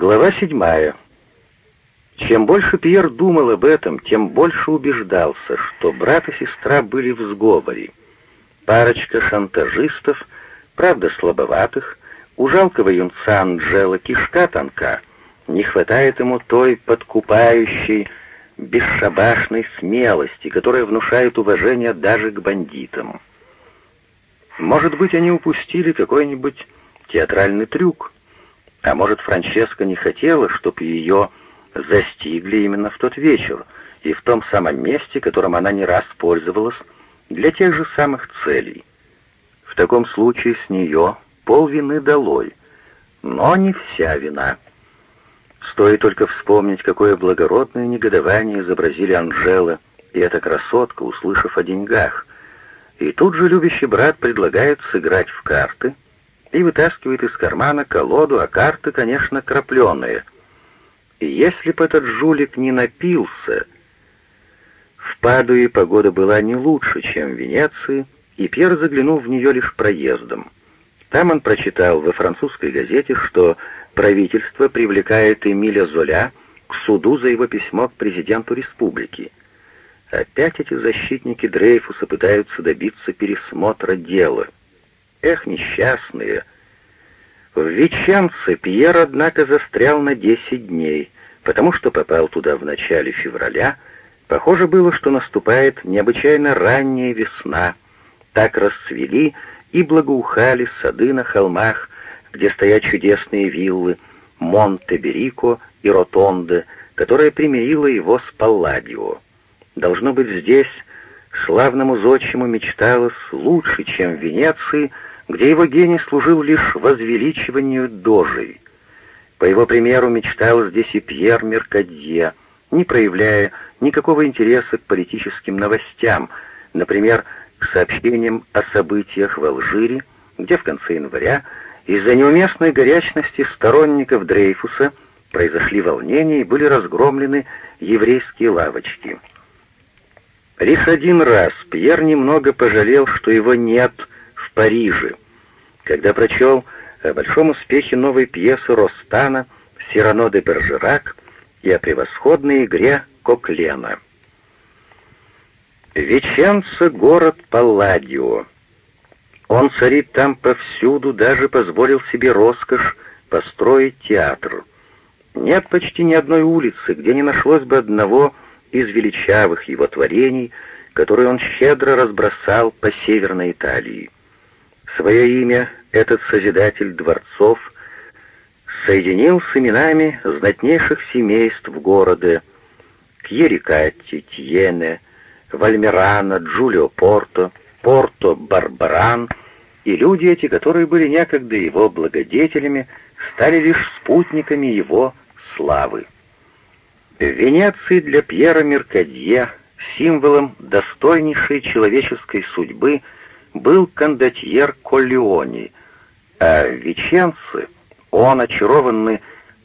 Глава седьмая. Чем больше Пьер думал об этом, тем больше убеждался, что брат и сестра были в сговоре. Парочка шантажистов, правда слабоватых, у жалкого юнца Анджела кишка тонка, не хватает ему той подкупающей, бесшабашной смелости, которая внушает уважение даже к бандитам. Может быть, они упустили какой-нибудь театральный трюк, а может, Франческа не хотела, чтобы ее застигли именно в тот вечер и в том самом месте, которым она не раз пользовалась для тех же самых целей. В таком случае с нее полвины долой, но не вся вина. Стоит только вспомнить, какое благородное негодование изобразили Анжела и эта красотка, услышав о деньгах. И тут же любящий брат предлагает сыграть в карты — и вытаскивает из кармана колоду, а карты, конечно, крапленые. И если бы этот жулик не напился... В Падуе погода была не лучше, чем в Венеции, и Пьер заглянул в нее лишь проездом. Там он прочитал во французской газете, что правительство привлекает Эмиля Золя к суду за его письмо к президенту республики. Опять эти защитники Дрейфуса пытаются добиться пересмотра дела — Эх, несчастные! В Веченце Пьер, однако, застрял на десять дней, потому что попал туда в начале февраля. Похоже было, что наступает необычайно ранняя весна. Так расцвели и благоухали сады на холмах, где стоят чудесные виллы Монте-Берико и Ротонде, которая примирила его с Палладио. Должно быть, здесь славному зодчему мечталось лучше, чем в Венеции, где его гений служил лишь возвеличиванию дожей. По его примеру мечтал здесь и Пьер Меркадье, не проявляя никакого интереса к политическим новостям, например, к сообщениям о событиях в Алжире, где в конце января из-за неуместной горячности сторонников Дрейфуса произошли волнения и были разгромлены еврейские лавочки. Лишь один раз Пьер немного пожалел, что его нет Париже, когда прочел о большом успехе новой пьесы Ростана «Сирано де Бержерак» и о превосходной игре Коклена. Веченца — город Палладио. Он царит там повсюду, даже позволил себе роскошь построить театр. Нет почти ни одной улицы, где не нашлось бы одного из величавых его творений, которые он щедро разбросал по Северной Италии. Свое имя этот Созидатель дворцов соединил с именами знатнейших семейств города Кьерикатти, Тьене, Вальмерана, Джулио Порто, Порто Барбаран, и люди эти, которые были некогда его благодетелями, стали лишь спутниками его славы. В Венеции для Пьера Меркадье символом достойнейшей человеческой судьбы был кондотьер Коллеони, а в Веченце он, очарованный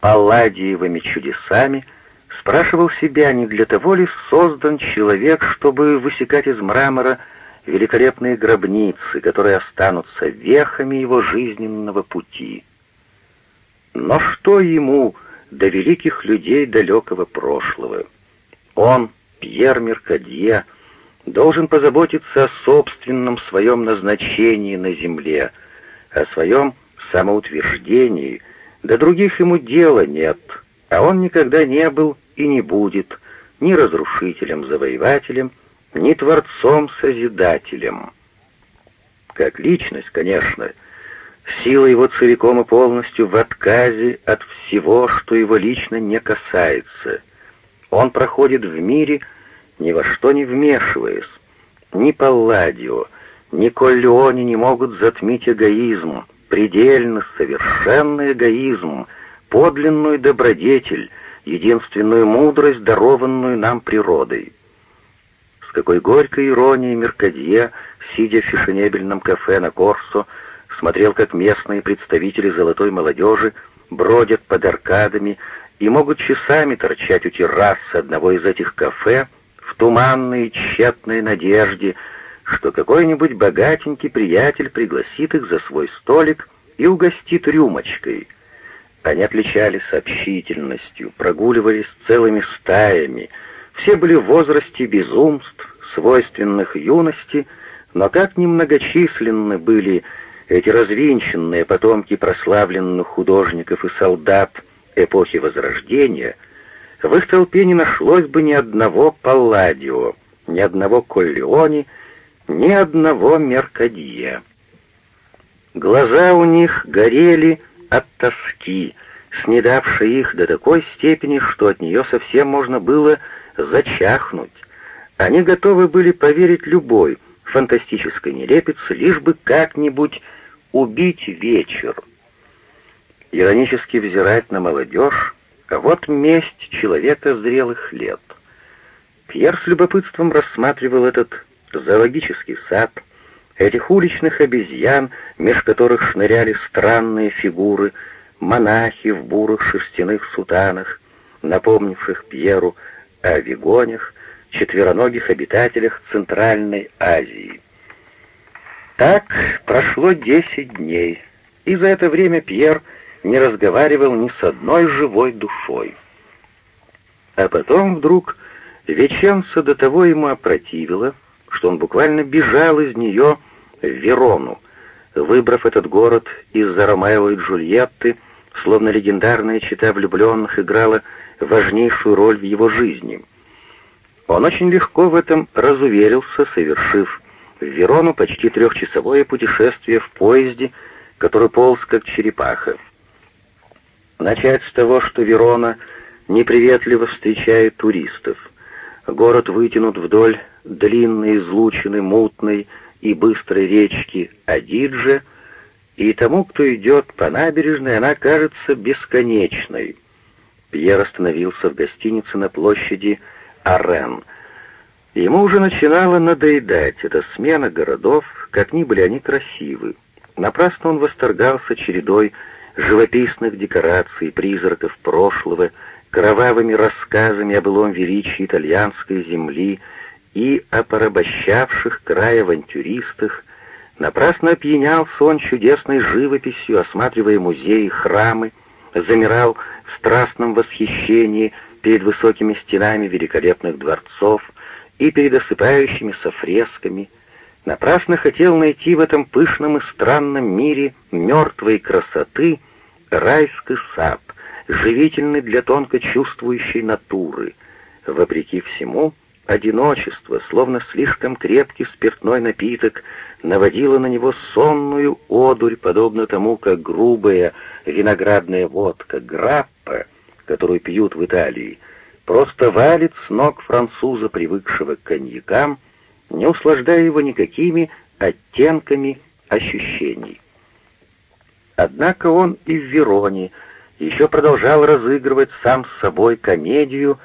Палладиевыми чудесами, спрашивал себя, не для того ли создан человек, чтобы высекать из мрамора великолепные гробницы, которые останутся вехами его жизненного пути. Но что ему до великих людей далекого прошлого. Он, Пьер Меркадье, должен позаботиться о собственном своем назначении на земле, о своем самоутверждении, до других ему дела нет, а он никогда не был и не будет ни разрушителем-завоевателем, ни творцом-созидателем. Как личность, конечно, — Сила его целиком и полностью в отказе от всего, что его лично не касается. Он проходит в мире, ни во что не вмешиваясь. Ни Палладио, ни Коллеоне не могут затмить эгоизм, предельно совершенный эгоизм, подлинную добродетель, единственную мудрость, дарованную нам природой. С какой горькой иронией Меркадье, сидя в фешенебельном кафе на Корсо, смотрел, как местные представители золотой молодежи бродят под аркадами и могут часами торчать у террасы одного из этих кафе в туманной тщетной надежде, что какой-нибудь богатенький приятель пригласит их за свой столик и угостит рюмочкой. Они отличались общительностью, прогуливались целыми стаями, все были в возрасте безумств, свойственных юности, но как немногочисленны были эти развинченные потомки прославленных художников и солдат эпохи Возрождения, в их толпе не нашлось бы ни одного Палладио, ни одного Коллеони, ни одного Меркадье. Глаза у них горели от тоски, снедавшей их до такой степени, что от нее совсем можно было зачахнуть. Они готовы были поверить любой фантастической нелепице, лишь бы как-нибудь убить вечер. Иронически взирать на молодежь, вот месть человека зрелых лет. Пьер с любопытством рассматривал этот зоологический сад, этих уличных обезьян, меж которых шныряли странные фигуры, монахи в бурых шерстяных сутанах, напомнивших Пьеру о вигонях, четвероногих обитателях Центральной Азии. Так прошло десять дней, и за это время Пьер не разговаривал ни с одной живой душой. А потом вдруг Веченца до того ему опротивило, что он буквально бежал из нее в Верону, выбрав этот город из-за Ромео и Джульетты, словно легендарная чита влюбленных играла важнейшую роль в его жизни — он очень легко в этом разуверился, совершив в Верону почти трехчасовое путешествие в поезде, который полз как черепаха. Начать с того, что Верона неприветливо встречает туристов. Город вытянут вдоль длинной излучины мутной и быстрой речки Адиджи, и тому, кто идет по набережной, она кажется бесконечной. Пьер остановился в гостинице на площади Арен. Ему уже начинало надоедать эта смена городов, как ни были они красивы. Напрасно он восторгался чередой живописных декораций, призраков прошлого, кровавыми рассказами о былом величии итальянской земли и о порабощавших край авантюристах, напрасно опьянялся он чудесной живописью, осматривая музеи, храмы, замирал в страстном восхищении перед высокими стенами великолепных дворцов и перед осыпающимися фресками, напрасно хотел найти в этом пышном и странном мире мертвой красоты райский сад, живительный для тонко чувствующей натуры. Вопреки всему, одиночество, словно слишком крепкий спиртной напиток, наводило на него сонную одурь, подобно тому, как грубая виноградная водка, граппа, которую пьют в Италии, просто валит с ног француза, привыкшего к коньякам, не услаждая его никакими оттенками ощущений. Однако он и в Вероне еще продолжал разыгрывать сам с собой комедию,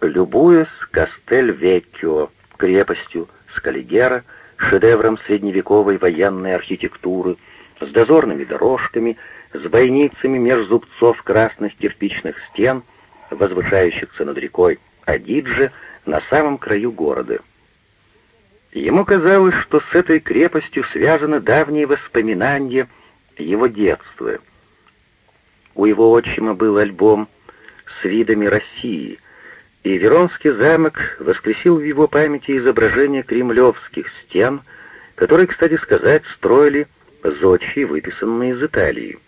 любуясь Кастель-Веккио, крепостью Скалигера, шедевром средневековой военной архитектуры, с дозорными дорожками, с бойницами меж зубцов красных кирпичных стен, возвышающихся над рекой Адидже на самом краю города. Ему казалось, что с этой крепостью связаны давние воспоминания его детства. У его отчима был альбом с видами России, и Веронский замок воскресил в его памяти изображения кремлевских стен, которые, кстати сказать, строили зодчие, выписанные из Италии.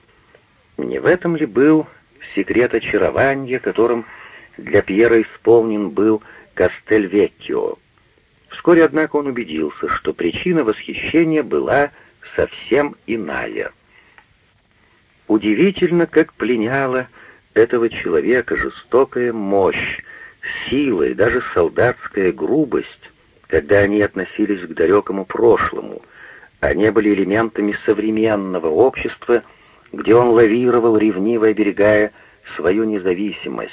Не в этом ли был секрет очарования, которым для Пьера исполнен был Кастельвеккио? Вскоре, однако, он убедился, что причина восхищения была совсем иная. Удивительно, как пленяла этого человека жестокая мощь, сила и даже солдатская грубость, когда они относились к далекому прошлому, а не были элементами современного общества, где он лавировал, ревниво оберегая свою независимость.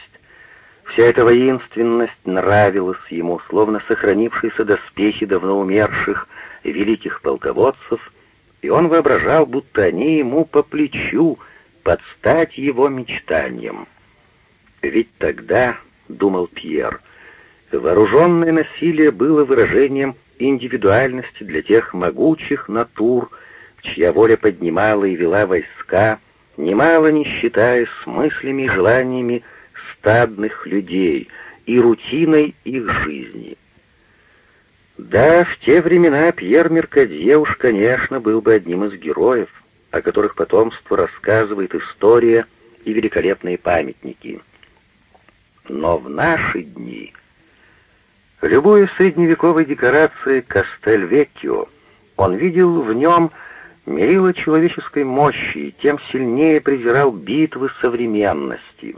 Вся эта воинственность нравилась ему, словно сохранившиеся доспехи давно умерших великих полководцев, и он воображал, будто они ему по плечу, под стать его мечтаниям. Ведь тогда, — думал Пьер, — вооруженное насилие было выражением индивидуальности для тех могучих натур, чья воля поднимала и вела войска, немало не считаясь с мыслями и желаниями стадных людей и рутиной их жизни. Да, в те времена Пьер Меркадье уж, конечно, был бы одним из героев, о которых потомство рассказывает история и великолепные памятники. Но в наши дни, любую средневековой декорацией Кастель-Веккио, он видел в нем мерило человеческой мощи и тем сильнее презирал битвы современности.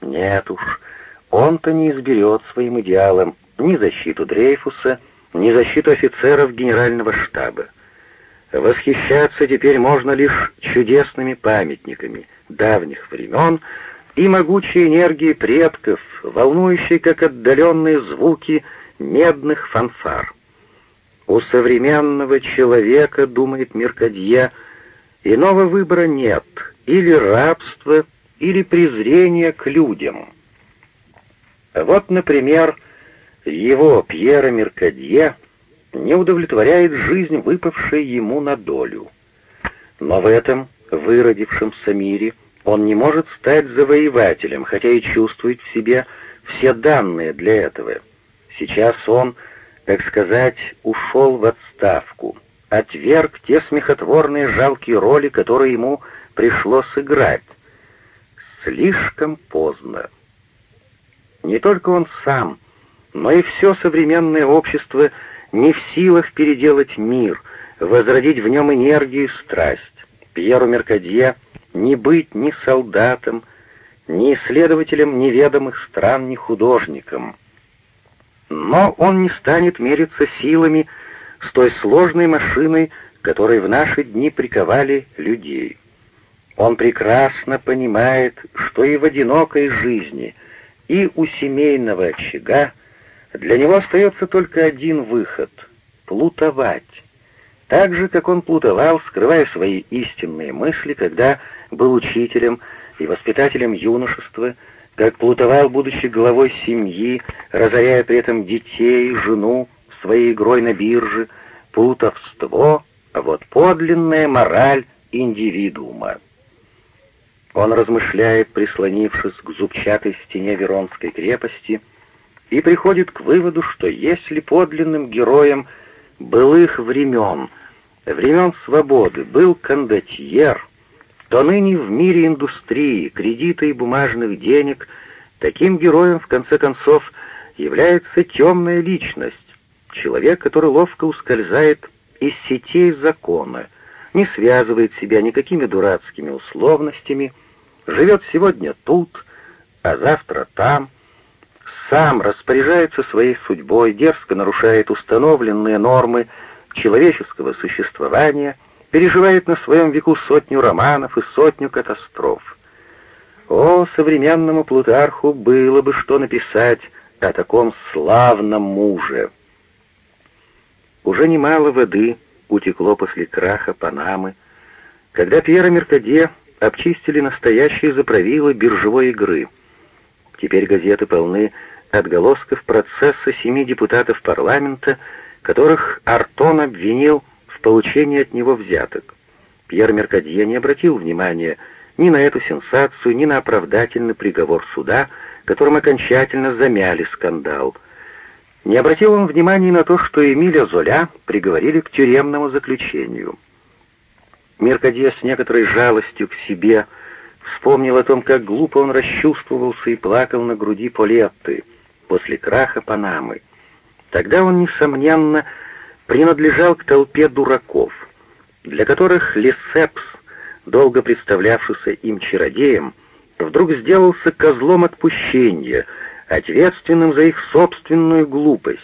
Нет уж, он-то не изберет своим идеалом ни защиту Дрейфуса, ни защиту офицеров генерального штаба. Восхищаться теперь можно лишь чудесными памятниками давних времен и могучей энергией предков, волнующей, как отдаленные звуки медных фанфар. У современного человека, думает Меркадье, иного выбора нет, или рабство, или презрение к людям. Вот, например, его, Пьера Меркадье, не удовлетворяет жизнь, выпавшая ему на долю. Но в этом выродившемся мире он не может стать завоевателем, хотя и чувствует в себе все данные для этого. Сейчас он, так сказать, ушел в отставку, отверг те смехотворные жалкие роли, которые ему пришлось играть. Слишком поздно. Не только он сам, но и все современное общество не в силах переделать мир, возродить в нем энергию и страсть. Пьеру Меркадье не быть ни солдатом, ни исследователем неведомых стран, ни художником. Но он не станет мериться силами с той сложной машиной, которой в наши дни приковали людей. Он прекрасно понимает, что и в одинокой жизни, и у семейного очага для него остается только один выход — плутовать. Так же, как он плутовал, скрывая свои истинные мысли, когда был учителем и воспитателем юношества, как плутовал, будучи главой семьи, разоряя при этом детей, жену, своей игрой на бирже, плутовство, вот подлинная мораль индивидуума. Он размышляет, прислонившись к зубчатой стене Веронской крепости, и приходит к выводу, что если подлинным героем былых времен, времен свободы, был кондотьер, то ныне в мире индустрии, кредита и бумажных денег таким героем, в конце концов, является темная личность, человек, который ловко ускользает из сетей закона, не связывает себя никакими дурацкими условностями, живет сегодня тут, а завтра там, сам распоряжается своей судьбой, дерзко нарушает установленные нормы человеческого существования, переживает на своем веку сотню романов и сотню катастроф. О, современному Плутарху было бы что написать о таком славном муже. Уже немало воды утекло после краха Панамы, когда Пьера Меркаде обчистили настоящие заправилы биржевой игры. Теперь газеты полны отголосков процесса семи депутатов парламента, которых Артон обвинил в получении от него взяток. Пьер Меркадье не обратил внимания ни на эту сенсацию, ни на оправдательный приговор суда, которым окончательно замяли скандал. Не обратил он внимания на то, что Эмиля Золя приговорили к тюремному заключению. Меркадье с некоторой жалостью к себе вспомнил о том, как глупо он расчувствовался и плакал на груди Полетты — после краха Панамы. Тогда он, несомненно, принадлежал к толпе дураков, для которых Лесепс, долго представлявшийся им чародеем, вдруг сделался козлом отпущения, ответственным за их собственную глупость.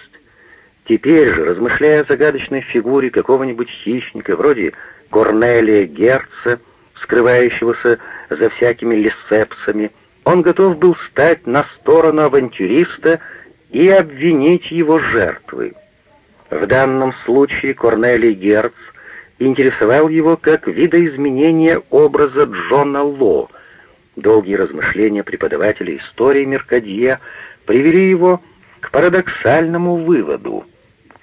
Теперь же, размышляя о загадочной фигуре какого-нибудь хищника, вроде Корнелия Герца, скрывающегося за всякими лесепсами, он готов был стать на сторону авантюриста и обвинить его жертвы. В данном случае Корнелий Герц интересовал его как видоизменение образа Джона Ло. Долгие размышления преподавателя истории Меркадье привели его к парадоксальному выводу.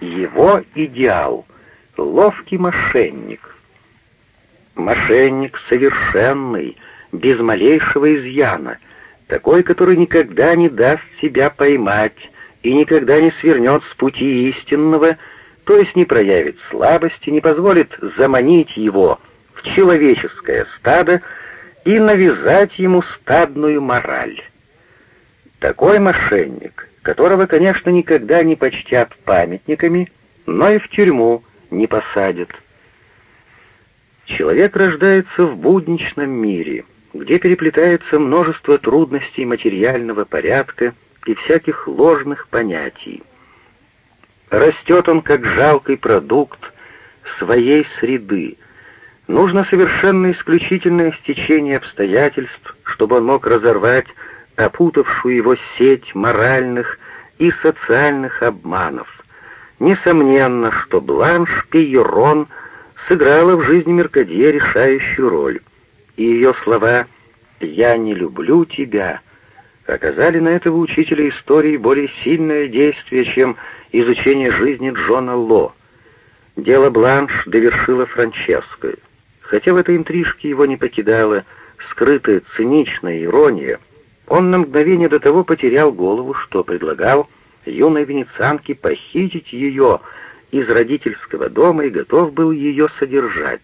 Его идеал — ловкий мошенник. Мошенник совершенный, без малейшего изъяна, такой, который никогда не даст себя поймать и никогда не свернет с пути истинного, то есть не проявит слабости, не позволит заманить его в человеческое стадо и навязать ему стадную мораль. Такой мошенник, которого, конечно, никогда не почтят памятниками, но и в тюрьму не посадят. Человек рождается в будничном мире, где переплетается множество трудностей материального порядка и всяких ложных понятий. Растет он как жалкий продукт своей среды. Нужно совершенно исключительное стечение обстоятельств, чтобы он мог разорвать опутавшую его сеть моральных и социальных обманов. Несомненно, что Бланш Пейерон сыграла в жизни Меркадье решающую роль, и ее слова «Я не люблю тебя» оказали на этого учителя истории более сильное действие, чем изучение жизни Джона Ло. Дело Бланш довершила Франческа. Хотя в этой интрижке его не покидала скрытая циничная ирония, он на мгновение до того потерял голову, что предлагал юной венецианке похитить ее из родительского дома и готов был ее содержать.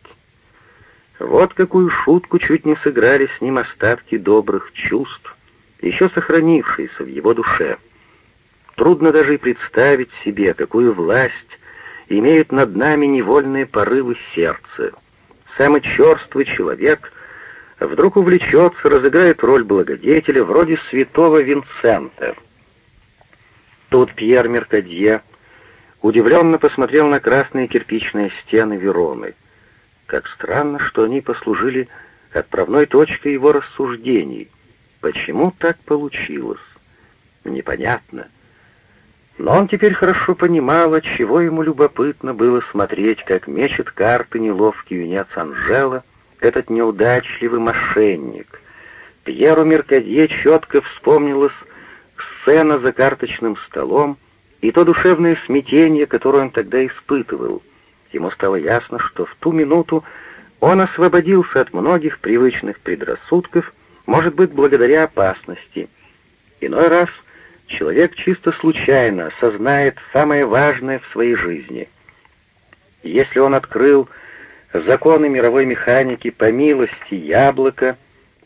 Вот какую шутку чуть не сыграли с ним остатки добрых чувств, еще сохранившиеся в его душе. Трудно даже и представить себе, какую власть имеют над нами невольные порывы сердца. Самый черствый человек вдруг увлечется, разыграет роль благодетеля вроде святого Винцента. Тут Пьер Меркадье удивленно посмотрел на красные кирпичные стены Вероны. Как странно, что они послужили отправной точкой его рассуждений. Почему так получилось? Непонятно. Но он теперь хорошо понимал, от чего ему любопытно было смотреть, как мечет карты неловкий юнец Анжела, этот неудачливый мошенник. Пьеру Меркадье четко вспомнилась сцена за карточным столом и то душевное смятение, которое он тогда испытывал. Ему стало ясно, что в ту минуту он освободился от многих привычных предрассудков, может быть, благодаря опасности. Иной раз человек чисто случайно осознает самое важное в своей жизни. Если он открыл законы мировой механики по милости яблока,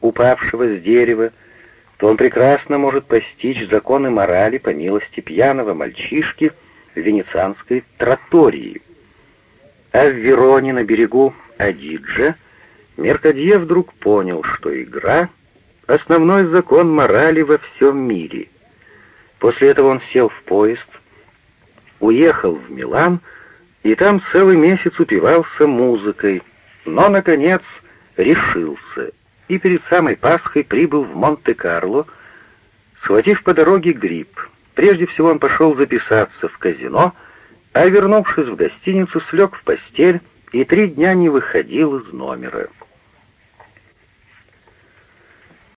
упавшего с дерева, то он прекрасно может постичь законы морали по милости пьяного мальчишки в венецианской тротории. А в Вероне на берегу Адиджа Меркадье вдруг понял, что игра — основной закон морали во всем мире. После этого он сел в поезд, уехал в Милан и там целый месяц упивался музыкой, но, наконец, решился и перед самой Пасхой прибыл в Монте-Карло, схватив по дороге грипп. Прежде всего он пошел записаться в казино, а вернувшись в гостиницу, слег в постель и три дня не выходил из номера.